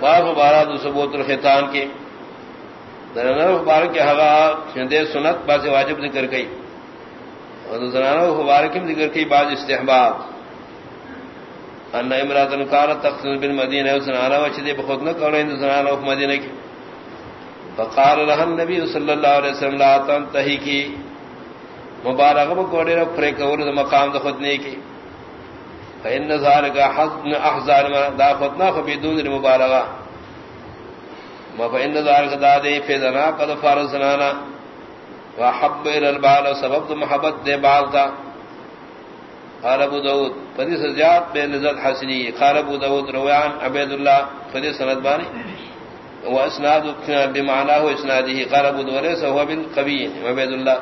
باب مبارک ثبوت الخطان کے زنانہ مبارک کے ہوا شندے سنت باز واجب ذکر گئی اور زنانہ مبارک میں ذکر کی بعض استحباب۔ ان امرات کار تخت بن مدینہ، زنانہ وچدی بخود نہ کرے زنانہ مدینہ کی۔ فقال لها النبي صلی اللہ علیہ وسلم، لا تنتهي کی۔ مبارک کو کوڑے رکھ پھرے کور مقام خود نے کی۔ فإن ذلك حزن أحزان ما دا فتنا فبدون المبالغة ما فإن ذلك دا دي في ذنا قد فارسنانا وحب إلى البال وسبب محبت دي بالتا قال ابو داود فدي سجاد بين لذات حسني قال ابو داود رويان عبيد الله فدي سند باني واسناد بمعناه اسناده قال ابو داود هو بالقبي عبيد الله